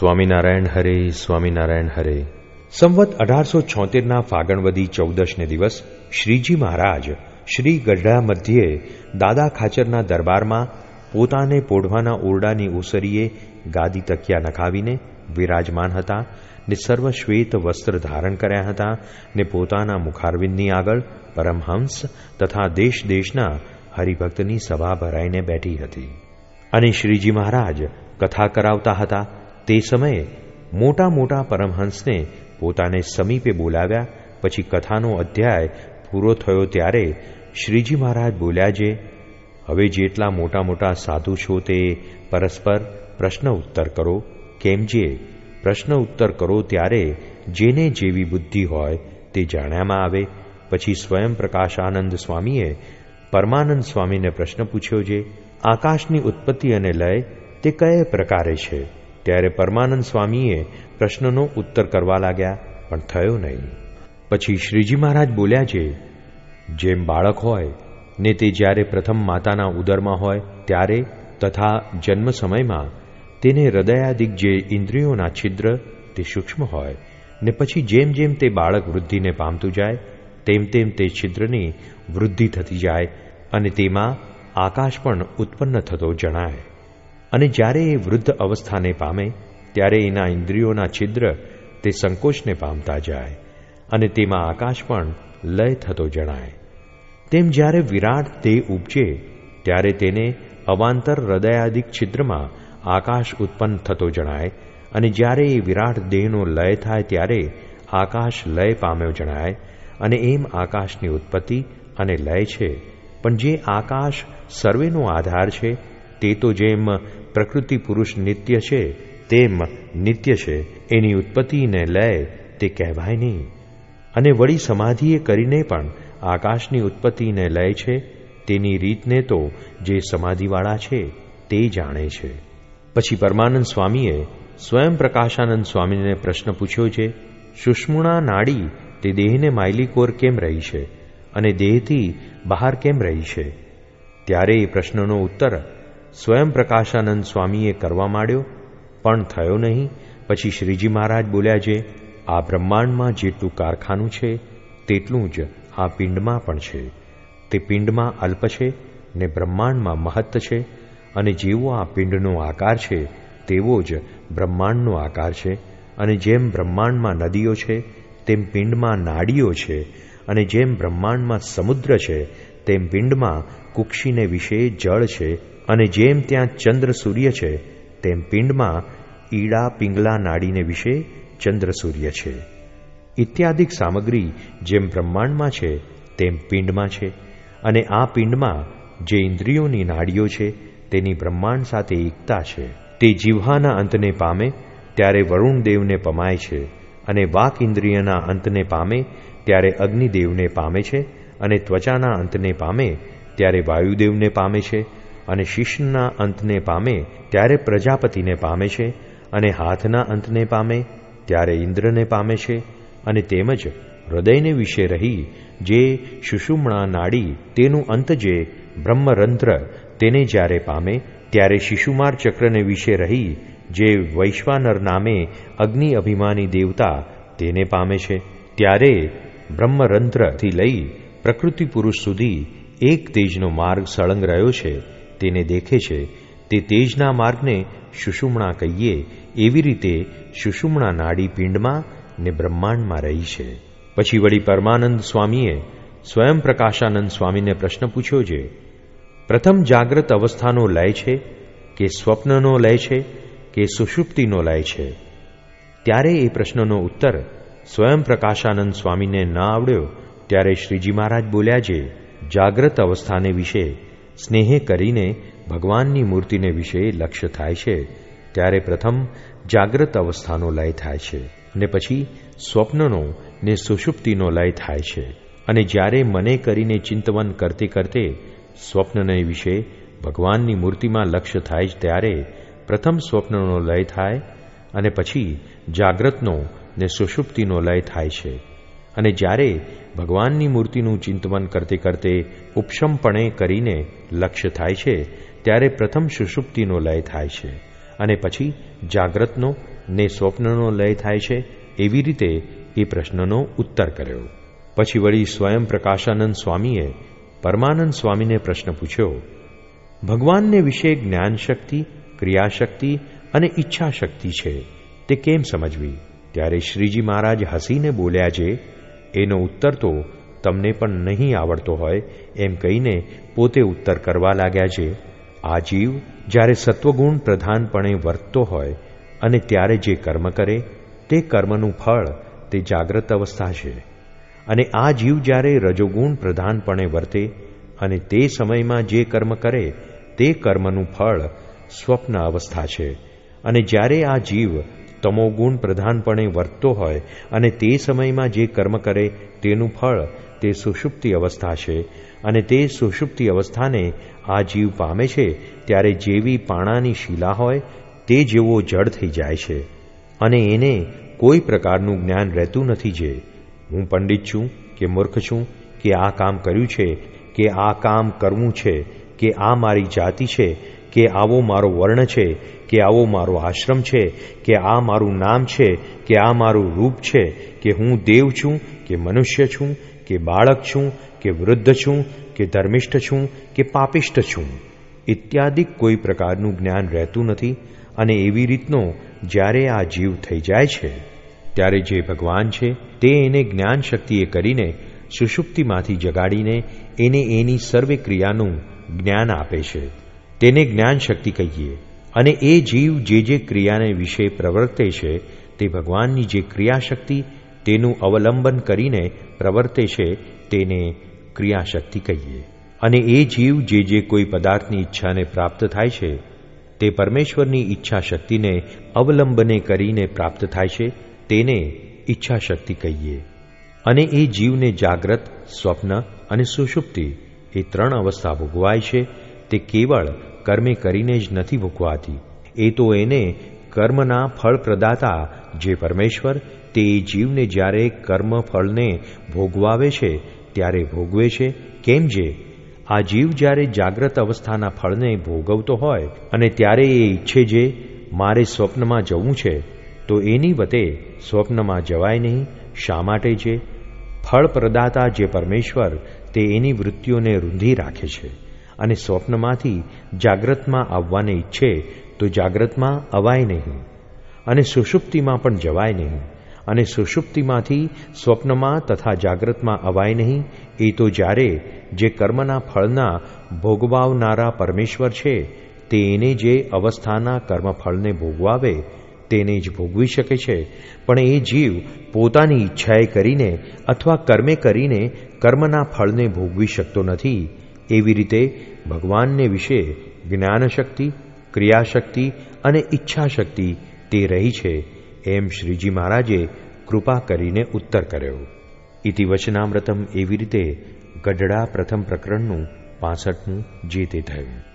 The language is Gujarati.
સ્વામિનારાયણ હરે સ્વામિનારાયણ હરે. સંવત અઢારસો છોતેરના ફાગણવદી ચૌદશને દિવસ શ્રીજી મહારાજ શ્રી ગઢડા મધ્યે દાદા ખાચરના દરબારમાં પોતાને પોઢવાના ઓરડાની ઓસરીએ ગાદી તકિયા નખાવીને વિરાજમાન હતા ને સર્વ શ્વેત વસ્ત્ર ધારણ કર્યા હતા ને પોતાના મુખારવિંદની આગળ પરમહંસ તથા દેશ દેશના હરિભક્તની સભા ભરાઈને બેઠી હતી. અને શ્રીજી મહારાજ કથા કરાવતા હતા તે સમયે મોટા મોટા પરમહંસને પોતાને સમીપે બોલાવ્યા, પછી કથાનો અધ્યાય પૂરો થયો ત્યારે શ્રીજી મહારાજ બોલ્યા જે, હવે જેટલા મોટા મોટા સાધુ છો તે પરસ્પર પ્રશ્ન ઉત્તર કરો. કેમ જે પ્રશ્ન ઉત્તર કરો ત્યારે જેને જેવી બુદ્ધિ હોય તે જાણ્યામાં આવે. પછી સ્વયં પ્રકાશાનંદ સ્વામીએ પરમાનંદ સ્વામીને પ્રશ્ન પૂછ્યો જે, આકાશની ઉત્પત્તિ અને લય તે કયા પ્રકારે છે? ત્યારે પરમાનંદ સ્વામીએ પ્રશ્નનો ઉત્તર કરવા લાગ્યા, પણ થયો નહીં. પછી શ્રીજી મહારાજ બોલ્યા છે, જેમ બાળક હોય ને તે જ્યારે પ્રથમ માતાના ઉદરમાં હોય, ત્યારે તથા જન્મ સમયમાં તેને હૃદયાદિક જે ઇન્દ્રિયોના છિદ્ર તે સૂક્ષ્મ હોય ને પછી જેમ જેમ તે બાળક વૃદ્ધિને પામતું જાય, તેમ તેમ તે છિદ્રની વૃદ્ધિ થતી જાય અને તેમાં આકાશ પણ ઉત્પન્ન થતો જણાય. અને જ્યારે એ વૃદ્ધ અવસ્થાને પામે, ત્યારે એના ઇન્દ્રિયોના છિદ્ર તે સંકોચને પામતા જાય અને તેમાં આકાશ પણ લય થતો જણાય. તેમ જ્યારે વિરાટ દેહ ઉપજે, ત્યારે તેને અવાંતર હૃદયાદિક છિદ્રમાં આકાશ ઉત્પન્ન થતો જણાય અને જ્યારે એ વિરાટ દેહનો લય થાય ત્યારે આકાશ લય પામ્યો જણાય અને એમ આકાશની ઉત્પત્તિ અને લય છે. પણ જે આકાશ સર્વેનો આધાર છે, તે તો જેમ પ્રકૃતિ પુરુષ નિત્ય છે, તેમ નિત્ય છે. એની ઉત્પત્તિને લય તે કહેવાય નહીં. અને વળી સમાધિએ કરીને પણ આકાશની ઉત્પત્તિને લય છે, તેની રીતને તો જે સમાધિવાળા છે, તે જાણે છે. પછી પરમાનંદ સ્વામીએ સ્વયં પ્રકાશાનંદ સ્વામીને પ્રશ્ન પૂછ્યો છે, સુષ્મુણા નાડી તે દેહને માયલીકોર કેમ રહી છે? અને દેહથી બહાર કેમ રહી છે? ત્યારે એ પ્રશ્નનો ઉત્તર સ્વયં પ્રકાશાનંદ સ્વામીએ કરવા માંડ્યો, પણ થયો નહીં. પછી શ્રીજી મહારાજ બોલ્યા છે, આ બ્રહ્માંડમાં જેટલું કારખાનું છે, તેટલું જ આ પિંડમાં પણ છે. તે પિંડમાં અલ્પ છે ને બ્રહ્માંડમાં મહત્ત છે અને જેવો આ પિંડનો આકાર છે, તેવો જ બ્રહ્માંડનો આકાર છે. અને જેમ બ્રહ્માંડમાં નદીઓ છે, તેમ પિંડમાં નાડીઓ છે. અને જેમ બ્રહ્માંડમાં સમુદ્ર છે તેમ પિંડમાં કુક્ષીને વિશે જળ છે અને જેમ ત્યાં ચંદ્ર સૂર્ય છે, તેમ પિંડમાં ઈડા પિંગલા નાડીને વિશે ચંદ્ર સૂર્ય છે. ઇત્યાદિક સામગ્રી જેમ બ્રહ્માંડમાં છે, તેમ પિંડમાં છે અને આ પિંડમાં જે ઇન્દ્રિયોની નાડીઓ છે, તેની બ્રહ્માંડ સાથે એકતા છે. તે જીવહાના અંતને પામે ત્યારે વરુણ દેવને પમાય છે અને વાક ઇન્દ્રિયના અંતને પામે ત્યારે અગ્નિદેવને પામે છે અને ત્વચાના અંતને પામે ત્યારે વાયુદેવને પામે છે અને શિષ્યના અંતને પામે ત્યારે પ્રજાપતિને પામે છે અને હાથના અંતને પામે ત્યારે ઇન્દ્રને પામે છે અને તેમજ હૃદયને વિશે રહી જે સુષુમણા નાડી તેનું અંત જે બ્રહ્મરંધ્ર તેને જ્યારે પામે ત્યારે શિશુમાર ચક્રને વિશે રહી જે વૈશ્વાનર નામે અગ્નિ અભિમાની દેવતા તેને પામે છે ત્યારે બ્રહ્મરંધ્રથી લઈ પ્રકૃતિ પુરુષ સુધી એક તેજનો માર્ગ સળંગ રહ્યો છે, તેને દેખે છે. તે તેજના માર્ગને સુષુમણા કહીએ, એવી રીતે સુષુમણા નાડી પિંડમાં ને બ્રહ્માંડમાં રહી છે. પછી વળી પરમાનંદ સ્વામીએ સ્વયં પ્રકાશાનંદ સ્વામીને પ્રશ્ન પૂછ્યો છે, પ્રથમ જાગ્રત અવસ્થાનો લય છે કે સ્વપ્નનો લય છે કે સુષુપ્તિનો લય છે? ત્યારે એ પ્રશ્નનો ઉત્તર સ્વયં પ્રકાશાનંદ સ્વામીને ન આવડ્યો ત્યારે શ્રીજી મહારાજ બોલ્યા છે, જાગ્રત અવસ્થાને વિશે સ્નેહે કરીને ભગવાનની મૂર્તિને વિશે લક્ષ્ય થાય છે. ત્યારે પ્રથમ જાગ્રત અવસ્થાનો લય થાય છે ને પછી સ્વપ્નનો ને સુષુપ્તિનો લય થાય છે. અને જ્યારે મને કરીને ચિંતવન કરતે કરતે સ્વપ્નને વિશે ભગવાનની મૂર્તિમાં લક્ષ્ય થાય જ ત્યારે પ્રથમ સ્વપ્નનો લય થાય અને પછી જાગ્રતનો ને સુષુપ્તિનો લય થાય છે. અને જ્યારે ભગવાનની મૂર્તિનું ચિંતવન કરતે કરતે ઉપશમપણે કરીને લક્ષ્ય થાય છે, ત્યારે પ્રથમ સુષુપ્તિનો લય થાય છે અને પછી જાગ્રતનો ને સ્વપ્નનો લય થાય છે એવી રીતે એ પ્રશ્નનો ઉત્તર કર્યો. પછી વળી સ્વયં પ્રકાશાનંદ સ્વામીએ પરમાનંદ સ્વામીને પ્રશ્ન પૂછ્યો, ભગવાનને વિશે જ્ઞાન શક્તિ ક્રિયાશક્તિ અને ઈચ્છા શક્તિ છે તે કેમ સમજવી? ત્યારે શ્રીજી મહારાજ હસીને બોલ્યા છે એનો ઉત્તર તો તમને પણ નહીં આવડતો હોય એમ કહીને પોતે ઉત્તર કરવા લાગ્યા છે. આ જીવ જ્યારે સત્વગુણ પ્રધાનપણે વર્તતો હોય અને ત્યારે જે કર્મ કરે, તે કર્મનું ફળ, તે જાગ્રત અવસ્થા છે. અને આ જીવ જ્યારે રજોગુણ પ્રધાનપણે વર્તે અને તે સમયમાં જે કર્મ કરે, તે કર્મનું ફળ, સ્વપ્ન અવસ્થા છે. અને જ્યારે આ જીવ તમોગુણ પ્રધાનપણે વર્તતો હોય અને તે સમયમાં જે કર્મ કરે તેનું ફળ, તે સુષુપ્તિ અવસ્થા છે. અને તે સુષુપ્તિ અવસ્થાને આ જીવ પામે છે ત્યારે જેવી પાણાની શિલા હોય તે જેવો જડ થઈ જાય છે. અને એને કોઈ પ્રકારનું જ્ઞાન રહેતું નથી જે. હું પંડિત છું કે મૂર્ખ છું કે આ કામ કર્યું છે, કે આ કામ કરવું છે, કે આ મારી જાતિ છે કે આવો મારો વર્ણ છે, કે આવો મારો આશ્રમ છે, કે આ મારું નામ છે, કે આ મારું રૂપ છે, કે હું દેવ છું, કે મનુષ્ય છું, કે બાળક છું, કે વૃદ્ધ છું, કે ધર્મિષ્ઠ છું, કે પાપિષ્ઠ છું. ઇત્યાદિ કોઈ પ્રકારનું જ્ઞાન રહેતું નથી અને એવી રીતનો જ્યારે આ જીવ થઈ જાય છે, ત્યારે જે ભગવાન છે તે એને જ્ઞાન શક્તિએ કરીને સુષુપ્તિમાંથી જગાડીને એને એની સર્વે ક્રિયાનું જ્ઞાન આપે છે. તેને જ્ઞાન શક્તિ કહીએ. અને એ જીવ જે જે ક્રિયાને વિશે પ્રવર્તે છે, તે ભગવાનની જે ક્રિયાશક્તિ, તેનું અવલંબન કરીને પ્રવર્તે છે, તેને ક્રિયાશક્તિ કહીએ. અને એ જીવ જે જે કોઈ પદાર્થની ઈચ્છાને પ્રાપ્ત થાય છે, તે પરમેશ્વરની ઈચ્છા શક્તિને અવલંબને કરીને પ્રાપ્ત થાય છે, તેને ઈચ્છા શક્તિ કહીએ. અને એ જીવને જાગ્રત, સ્વપ્ન અને સુષુપ્તિ એ ત્રણ અવસ્થા ભોગવાય છે, તે કેવળ કર્મે કરીને જ નથી ભોગવાતી એ તો એને કર્મના ફળ પ્રદાતા જે પરમેશ્વર તે જીવને જ્યારે કર્મ ફળને ભોગવાવે છે, ત્યારે ભોગવે છે, કેમ જે? આ જીવ જ્યારે જાગ્રત અવસ્થાના ફળને ભોગવતો હોય અને ત્યારે એ ઈચ્છે જે, મારે સ્વપ્નમાં જવું છે, તો એની વતે સ્વપ્નમાં જવાય નહીં, શા માટે છે ફળ પ્રદાતા જે પરમેશ્વર તે એની વૃત્તિઓને રૂંધી રાખે છે. અને સ્વપ્નમાંથી જાગ્રતમાં આવવાને ઈચ્છે તો જાગ્રતમાં અવાય નહીં અને સુષુપ્તિમાં પણ જવાય નહીં અને સુષુપ્તિમાંથી સ્વપ્નમાં તથા જાગ્રતમાં અવાય નહીં એ તો જ્યારે જે કર્મના ફળના ભોગવાવનારા પરમેશ્વર છે તે એને જે અવસ્થાના કર્મફળને ભોગવાવે તેને જ ભોગવી શકે છે. પણ એ જીવ પોતાની ઈચ્છાએ કરીને અથવા કર્મે કરીને કર્મના ફળને ભોગવી શકતો નથી. એવી રીતે ભગવાનને વિશે જ્ઞાનશક્તિ, ક્રિયાશક્તિ અને ઈચ્છાશક્તિ તે રહી છે, એમ શ્રીજી મહારાજે કૃપા કરીને ઉત્તર કર્યો. ઇતિ વચનામૃતમ એવી રીતે ગઢડા પ્રથમ પ્રકરણનું પાસઠમું જે તે થયું.